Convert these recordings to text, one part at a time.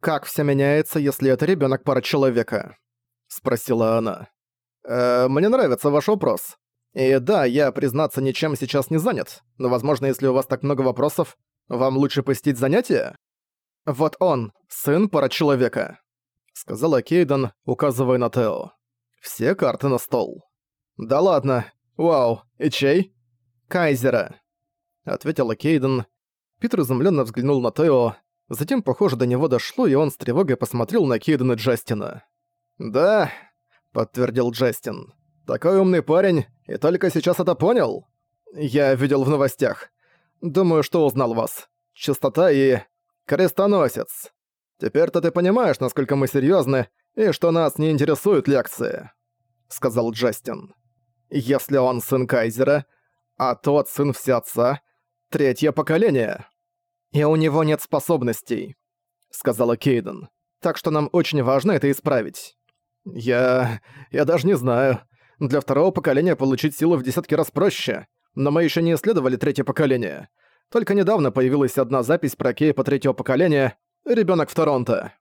«Как все меняется, если это ребенок пара человека?» — спросила она. «Э, «Мне нравится ваш вопрос. И да, я, признаться, ничем сейчас не занят, но, возможно, если у вас так много вопросов, вам лучше посетить занятия?» «Вот он, сын пара человека», — сказала Кейден, указывая на Тео. «Все карты на стол». «Да ладно. Вау. И чей?» «Кайзера», — ответила Кейден. Питер изумленно взглянул на Тео, затем, похоже, до него дошло, и он с тревогой посмотрел на Кейден и Джастина. «Да», — подтвердил Джастин. «Такой умный парень, и только сейчас это понял? Я видел в новостях. Думаю, что узнал вас. Чистота и... крестоносец. Теперь-то ты понимаешь, насколько мы серьезны и что нас не интересуют лекции», — сказал Джастин. «Если он сын Кайзера, а тот сын всеотца, третье поколение. И у него нет способностей», — сказала Кейден. «Так что нам очень важно это исправить». «Я... я даже не знаю. Для второго поколения получить силу в десятки раз проще, но мы еще не исследовали третье поколение. Только недавно появилась одна запись про Кейпа третьего поколения «Ребёнок в Торонто».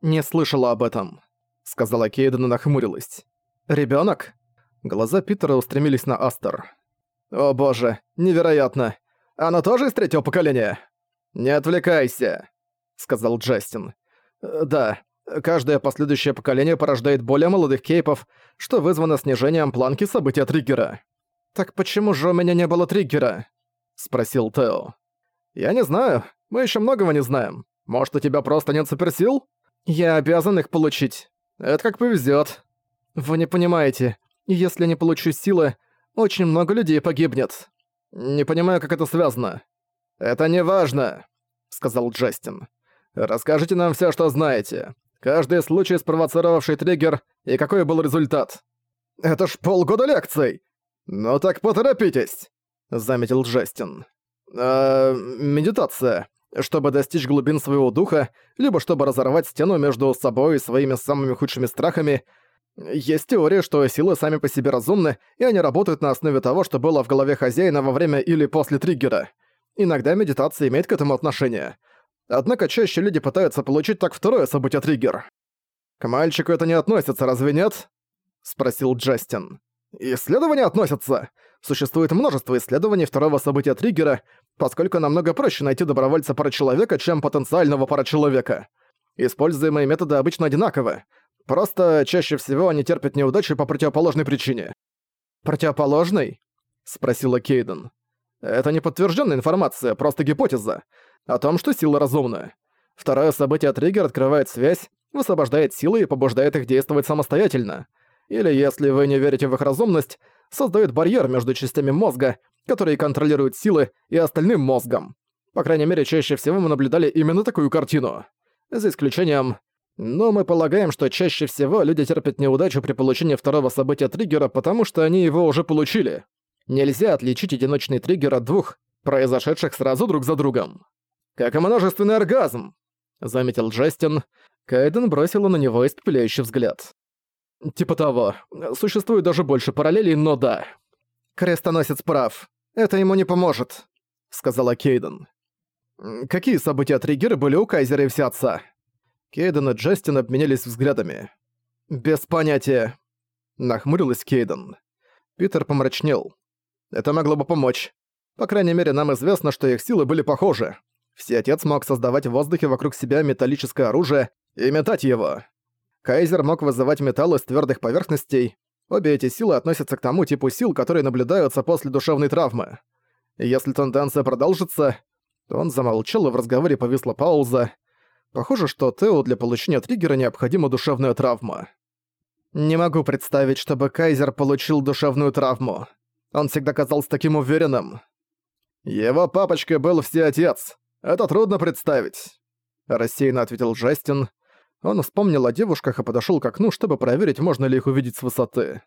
«Не слышала об этом», — сказала Кейден и нахмурилась. «Ребёнок?» Глаза Питера устремились на Астер. «О боже, невероятно! Она тоже из третьего поколения?» «Не отвлекайся», — сказал Джастин. «Да, Каждое последующее поколение порождает более молодых кейпов, что вызвано снижением планки события триггера. «Так почему же у меня не было триггера?» — спросил Тео. «Я не знаю. Мы еще многого не знаем. Может, у тебя просто нет суперсил? Я обязан их получить. Это как повезет. Вы не понимаете. Если не получу силы, очень много людей погибнет. Не понимаю, как это связано. Это не важно, сказал Джастин. Расскажите нам все, что знаете. Каждый случай, спровоцировавший триггер, и какой был результат. Это ж полгода лекций! Ну так поторопитесь, заметил Джастин. А, медитация. Чтобы достичь глубин своего духа, либо чтобы разорвать стену между собой и своими самыми худшими страхами. Есть теория, что силы сами по себе разумны, и они работают на основе того, что было в голове хозяина во время или после триггера. Иногда медитация имеет к этому отношение. Однако чаще люди пытаются получить так второе событие триггер. «К мальчику это не относится, разве нет?» — спросил Джастин. «Исследования относятся. Существует множество исследований второго события триггера, поскольку намного проще найти добровольца парачеловека, чем потенциального парачеловека. Используемые методы обычно одинаковы. Просто чаще всего они терпят неудачи по противоположной причине». «Противоположной?» — спросила Кейден. «Это не подтвержденная информация, просто гипотеза о том, что сила разумна. Второе событие триггер открывает связь, высвобождает силы и побуждает их действовать самостоятельно. Или, если вы не верите в их разумность, создает барьер между частями мозга, которые контролируют силы, и остальным мозгом. По крайней мере, чаще всего мы наблюдали именно такую картину. За исключением... Но мы полагаем, что чаще всего люди терпят неудачу при получении второго события триггера, потому что они его уже получили. Нельзя отличить одиночный триггер от двух, произошедших сразу друг за другом. «Как и множественный оргазм!» — заметил Джастин. Кайден бросила на него испепеляющий взгляд. «Типа того. Существует даже больше параллелей, но да». «Крестоносец прав. Это ему не поможет», — сказала Кейден. «Какие события триггеры были у Кайзера и Всеотца?» Кейден и Джастин обменялись взглядами. «Без понятия», — нахмурилась Кейден. Питер помрачнел. «Это могло бы помочь. По крайней мере, нам известно, что их силы были похожи. Всеотец мог создавать в воздухе вокруг себя металлическое оружие и метать его. Кайзер мог вызывать металл из твердых поверхностей. Обе эти силы относятся к тому типу сил, которые наблюдаются после душевной травмы. Если тенденция продолжится... Он замолчал, и в разговоре повисла пауза. Похоже, что Тео для получения триггера необходима душевная травма. Не могу представить, чтобы Кайзер получил душевную травму. Он всегда казался таким уверенным. Его папочка был всеотец. Это трудно представить», — рассеянно ответил Джастин. Он вспомнил о девушках и подошёл к окну, чтобы проверить, можно ли их увидеть с высоты.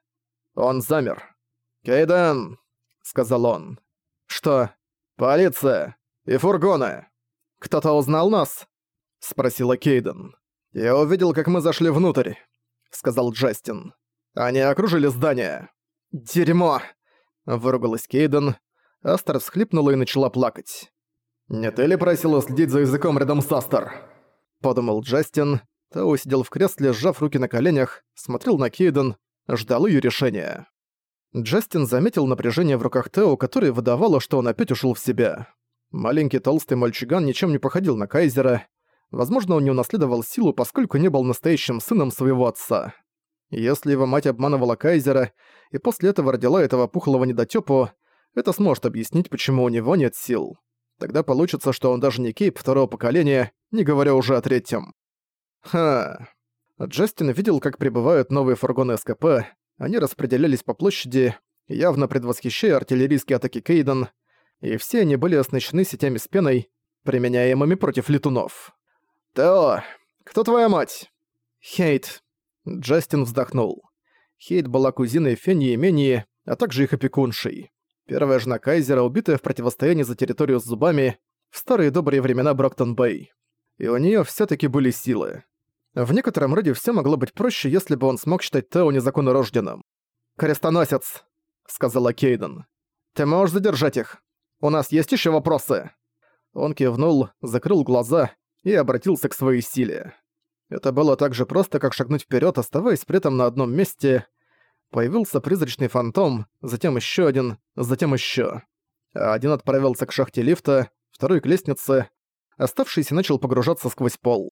Он замер. «Кейден», — сказал он. «Что? Полиция! И фургоны! Кто-то узнал нас?» — спросила Кейден. «Я увидел, как мы зашли внутрь», — сказал Джастин. «Они окружили здание». «Дерьмо!» — выругалась Кейден. Астер всхлипнула и начала плакать. «Не ты ли просила следить за языком рядом с Астер?» подумал Джастин. Тео сидел в кресле, сжав руки на коленях, смотрел на Кейден, ждал ее решения. Джастин заметил напряжение в руках Тео, которое выдавало, что он опять ушел в себя. Маленький толстый мальчуган ничем не походил на Кайзера. Возможно, он не унаследовал силу, поскольку не был настоящим сыном своего отца. Если его мать обманывала Кайзера и после этого родила этого пухлого недотёпу, это сможет объяснить, почему у него нет сил. Тогда получится, что он даже не Кейп второго поколения, не говоря уже о третьем. Ха. Джастин видел, как прибывают новые фургоны СКП, они распределялись по площади, явно предвосхищая артиллерийские атаки Кейден, и все они были оснащены сетями с пеной, применяемыми против летунов. «Тео, кто твоя мать?» «Хейт». Джастин вздохнул. Хейт была кузиной Фенни и Мении, а также их опекуншей. Первая жена Кайзера, убитая в противостоянии за территорию с зубами в старые добрые времена Броктон-Бэй. И у нее все таки были силы. В некотором роде все могло быть проще, если бы он смог считать Тео незаконнорожденным. «Крестоносец», — сказала Кейден. «Ты можешь задержать их? У нас есть еще вопросы?» Он кивнул, закрыл глаза и обратился к своей силе. Это было так же просто, как шагнуть вперед, оставаясь при этом на одном месте. Появился призрачный фантом, затем еще один, затем еще. Один отправился к шахте лифта, второй к лестнице, оставшийся начал погружаться сквозь пол.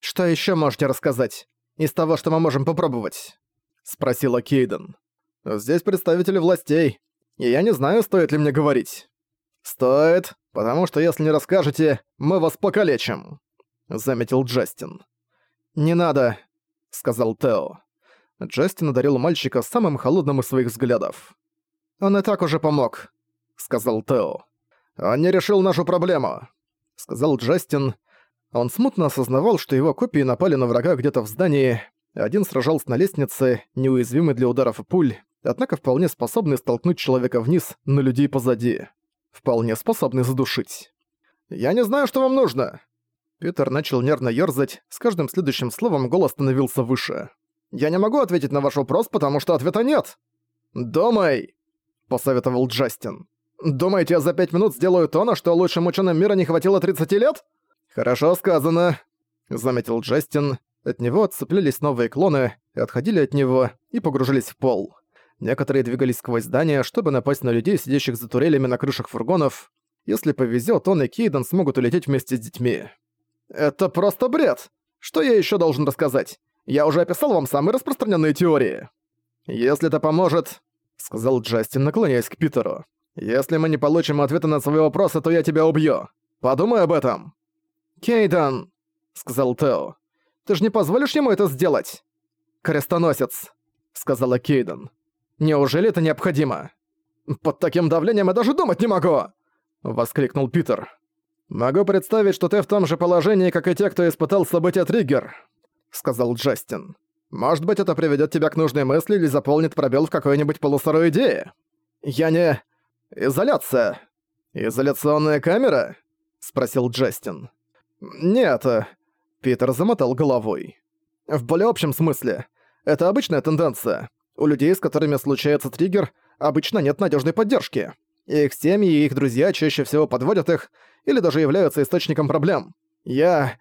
«Что еще можете рассказать? Из того, что мы можем попробовать?» — спросила Кейден. «Здесь представители властей, и я не знаю, стоит ли мне говорить». «Стоит, потому что если не расскажете, мы вас покалечим», — заметил Джастин. «Не надо», — сказал Тео. Джастин одарил мальчика самым холодным из своих взглядов. «Он и так уже помог», — сказал Тео. «Он не решил нашу проблему», — сказал Джастин. Он смутно осознавал, что его копии напали на врага где-то в здании. Один сражался на лестнице, неуязвимый для ударов и пуль, однако вполне способный столкнуть человека вниз на людей позади вполне способный задушить. «Я не знаю, что вам нужно!» Питер начал нервно ёрзать, с каждым следующим словом голос становился выше. «Я не могу ответить на ваш вопрос, потому что ответа нет!» «Думай!» – посоветовал Джастин. «Думаете, я за пять минут сделаю то, на что лучшим ученым мира не хватило 30 лет?» «Хорошо сказано», — заметил Джастин. От него отцеплялись новые клоны, отходили от него и погружались в пол. Некоторые двигались сквозь здания, чтобы напасть на людей, сидящих за турелями на крышах фургонов. Если повезет, он и Кейден смогут улететь вместе с детьми. «Это просто бред! Что я еще должен рассказать? Я уже описал вам самые распространенные теории». «Если это поможет», — сказал Джастин, наклоняясь к Питеру. «Если мы не получим ответа на свои вопросы, то я тебя убью. Подумай об этом». «Кейден», — сказал Тео, — «ты же не позволишь ему это сделать?» «Крестоносец», — сказала Кейден. Неужели это необходимо? Под таким давлением я даже думать не могу!» — воскликнул Питер. «Могу представить, что ты в том же положении, как и те, кто испытал события Триггер», — сказал Джастин. «Может быть, это приведет тебя к нужной мысли или заполнит пробел в какой-нибудь полусырой идее?» «Я не... Изоляция. Изоляционная камера?» — спросил Джастин. «Нет», — Питер замотал головой. «В более общем смысле. Это обычная тенденция. У людей, с которыми случается триггер, обычно нет надежной поддержки. Их семьи и их друзья чаще всего подводят их или даже являются источником проблем. Я...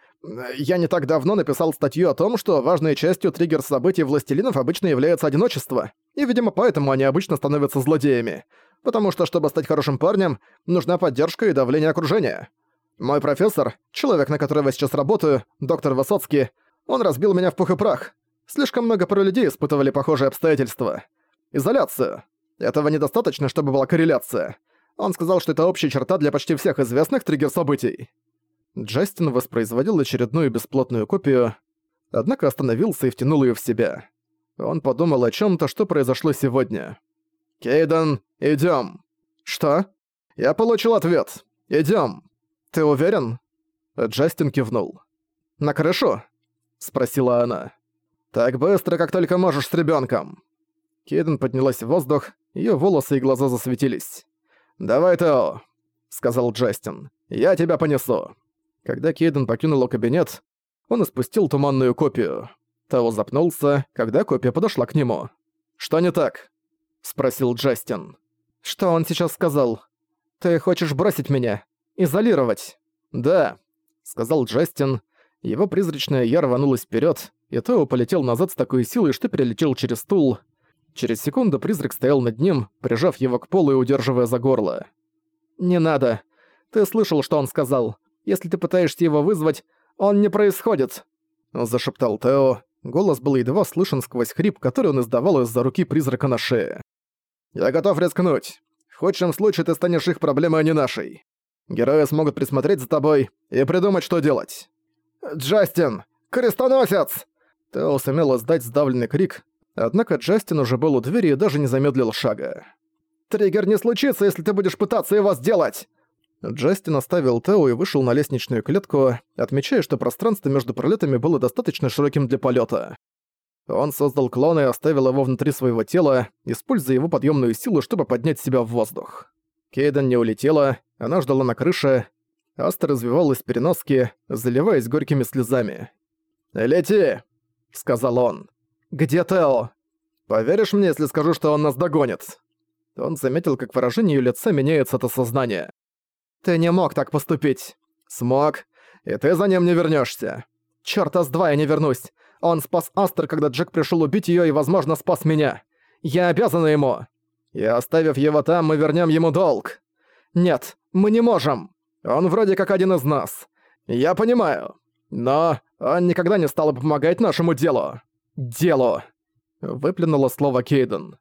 Я не так давно написал статью о том, что важной частью триггер событий властелинов обычно является одиночество, и, видимо, поэтому они обычно становятся злодеями. Потому что, чтобы стать хорошим парнем, нужна поддержка и давление окружения. Мой профессор, человек, на которого сейчас работаю, доктор Высоцкий, он разбил меня в пух и прах. Слишком много про людей испытывали похожие обстоятельства. Изоляцию. Этого недостаточно, чтобы была корреляция. Он сказал, что это общая черта для почти всех известных триггер-событий. Джастин воспроизводил очередную бесплотную копию, однако остановился и втянул ее в себя. Он подумал о чем то что произошло сегодня. «Кейден, идем. «Что?» «Я получил ответ. Идем. «Ты уверен?» Джастин кивнул. «На крышу?» — спросила она. «Так быстро, как только можешь с ребенком. Кейден поднялась в воздух, ее волосы и глаза засветились. «Давай, Тео», — сказал Джастин. «Я тебя понесу». Когда Кейден покинул кабинет, он испустил туманную копию. Тео запнулся, когда копия подошла к нему. «Что не так?» — спросил Джастин. «Что он сейчас сказал? Ты хочешь бросить меня? Изолировать?» «Да», — сказал Джастин, Его призрачная я рванулась вперед, и Тео полетел назад с такой силой, что перелетел через стул. Через секунду призрак стоял над ним, прижав его к полу и удерживая за горло. «Не надо. Ты слышал, что он сказал. Если ты пытаешься его вызвать, он не происходит!» Зашептал Тео. Голос был едва слышен сквозь хрип, который он издавал из-за руки призрака на шее. «Я готов рискнуть. В худшем случае ты станешь их проблемой, а не нашей. Герои смогут присмотреть за тобой и придумать, что делать». «Джастин! Крестоносец!» Тео сумел издать сдавленный крик, однако Джастин уже был у двери и даже не замедлил шага. «Триггер не случится, если ты будешь пытаться его сделать!» Джастин оставил Тео и вышел на лестничную клетку, отмечая, что пространство между пролетами было достаточно широким для полета. Он создал клона и оставил его внутри своего тела, используя его подъемную силу, чтобы поднять себя в воздух. Кейден не улетела, она ждала на крыше. Аста развивалась в переноске, заливаясь горькими слезами. «Лети!» — сказал он. «Где Тео?» «Поверишь мне, если скажу, что он нас догонит?» Он заметил, как выражение её лица меняется от осознания. «Ты не мог так поступить!» «Смог, и ты за ним не вернёшься!» «Чёрта с два я не вернусь! Он спас Астер, когда Джек пришёл убить её и, возможно, спас меня! Я обязана ему!» «И оставив его там, мы вернём ему долг!» «Нет, мы не можем! Он вроде как один из нас! Я понимаю! Но он никогда не стал бы помогать нашему делу!» «Делу!» — выплюнуло слово Кейден.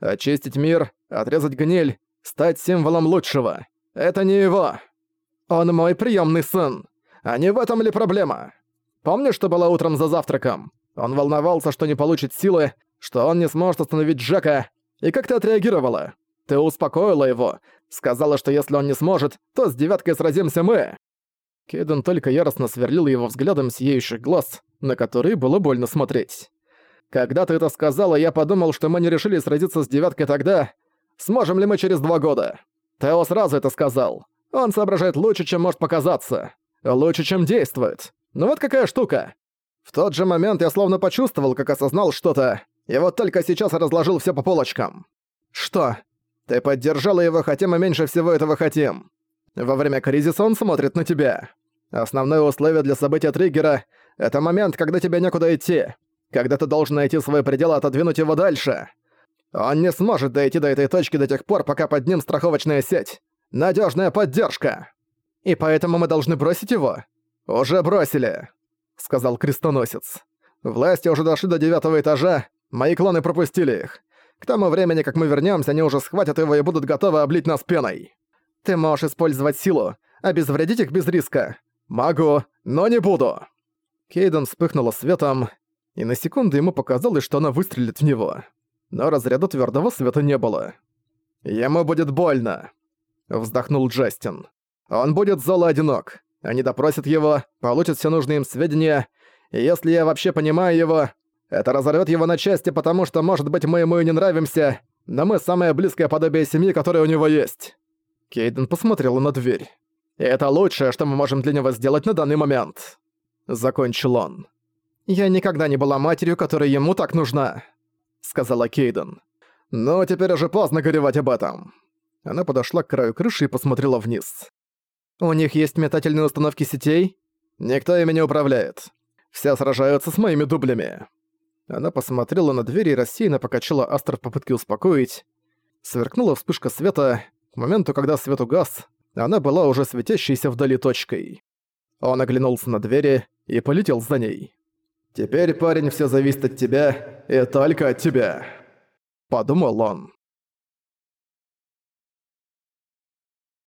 «Очистить мир, отрезать гниль, стать символом лучшего. Это не его. Он мой приемный сын. А не в этом ли проблема? Помнишь, что было утром за завтраком? Он волновался, что не получит силы, что он не сможет остановить Джека. И как ты отреагировала? Ты успокоила его, сказала, что если он не сможет, то с девяткой сразимся мы. Кейден только яростно сверлил его взглядом сияющих глаз, на которые было больно смотреть. Когда ты это сказала, я подумал, что мы не решили сразиться с девяткой тогда. Сможем ли мы через два года? Тео сразу это сказал. Он соображает лучше, чем может показаться. Лучше, чем действует. Но вот какая штука. В тот же момент я словно почувствовал, как осознал что-то, и вот только сейчас разложил все по полочкам. Что? Ты поддержала его, хотя мы меньше всего этого хотим. Во время кризиса он смотрит на тебя. Основное условие для события триггера — это момент, когда тебе некуда идти. Когда ты должен найти свой предел и отодвинуть его дальше. Он не сможет дойти до этой точки до тех пор, пока под ним страховочная сеть. Надежная поддержка. И поэтому мы должны бросить его? Уже бросили, сказал крестоносец. Власти уже дошли до девятого этажа, мои клоны пропустили их. К тому времени, как мы вернемся, они уже схватят его и будут готовы облить нас пеной. Ты можешь использовать силу, обезвредить их без риска. Могу, но не буду. Кейден вспыхнула светом, и на секунду ему показалось, что она выстрелит в него но разряда твердого света не было. «Ему будет больно», — вздохнул Джастин. «Он будет зол одинок. Они допросят его, получат все нужные им сведения, и если я вообще понимаю его, это разорвет его на части, потому что, может быть, мы ему и не нравимся, но мы самое близкое подобие семьи, которое у него есть». Кейден посмотрел на дверь. И «Это лучшее, что мы можем для него сделать на данный момент», — закончил он. «Я никогда не была матерью, которая ему так нужна», — сказала Кейден. «Но теперь уже поздно горевать об этом». Она подошла к краю крыши и посмотрела вниз. «У них есть метательные установки сетей?» «Никто ими не управляет. Все сражаются с моими дублями». Она посмотрела на дверь и рассеянно покачала Астер в попытке успокоить. Сверкнула вспышка света. К моменту, когда свет угас, она была уже светящейся вдали точкой. Он оглянулся на двери и полетел за ней. «Теперь, парень, все зависит от тебя, и только от тебя», — подумал он.